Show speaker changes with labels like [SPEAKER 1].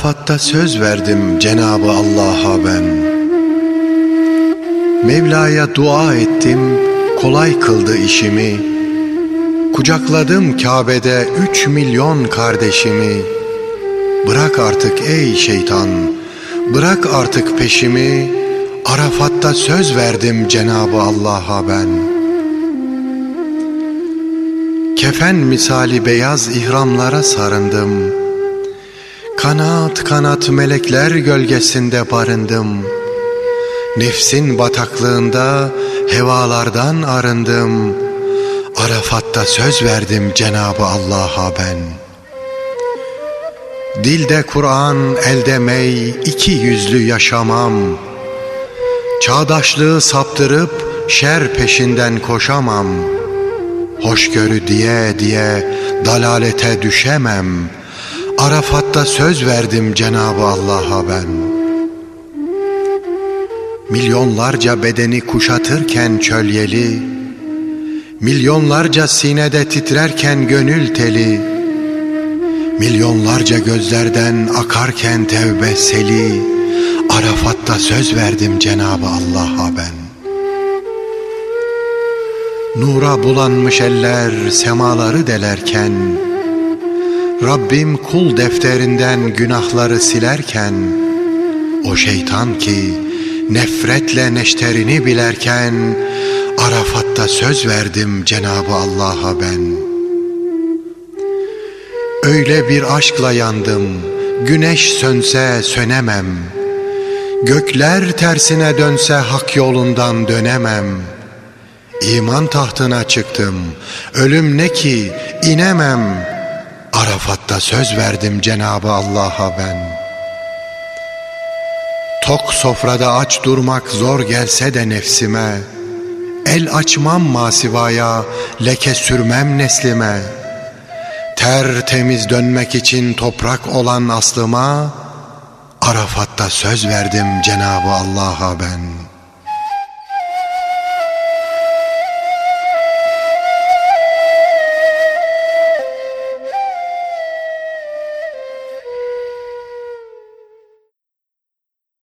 [SPEAKER 1] Arafat'ta söz verdim Cenabı Allah'a ben. Mevla'ya dua ettim, kolay kıldı işimi. Kucakladım Kabe'de üç milyon kardeşimi. Bırak artık ey şeytan, bırak artık peşimi. Arafat'ta söz verdim Cenabı Allah'a ben. Kefen misali beyaz ihramlara sarındım. Kanat kanat melekler gölgesinde barındım. Nefsin bataklığında hevalardan arındım. Arafat'ta söz verdim Cenabı Allah'a ben. Dilde Kur'an, elde mey, iki yüzlü yaşamam. Çağdaşlığı saptırıp şer peşinden koşamam. Hoşgörü diye diye dalalete düşemem.'' Arafat'ta söz verdim Cenabı Allah'a ben. Milyonlarca bedeni kuşatırken çölyeli, Milyonlarca sinede titrerken gönül teli, Milyonlarca gözlerden akarken tevbe seli, Arafat'ta söz verdim Cenabı Allah'a ben. Nura bulanmış eller semaları delerken, Rabbim kul defterinden günahları silerken O şeytan ki nefretle neşterini bilerken Arafat'ta söz verdim Cenabı Allah'a ben. Öyle bir aşkla yandım Güneş sönse sönemem. Gökler tersine dönse hak yolundan dönemem. İman tahtına çıktım Ölüm ne ki inemem Arafat'ta söz verdim Cenabı Allah'a ben. Tok sofrada aç durmak zor gelse de nefsime, El açmam masivaya, leke sürmem neslime. Ter temiz dönmek için toprak olan aslıma, Arafat'ta söz verdim Cenabı Allah'a ben.''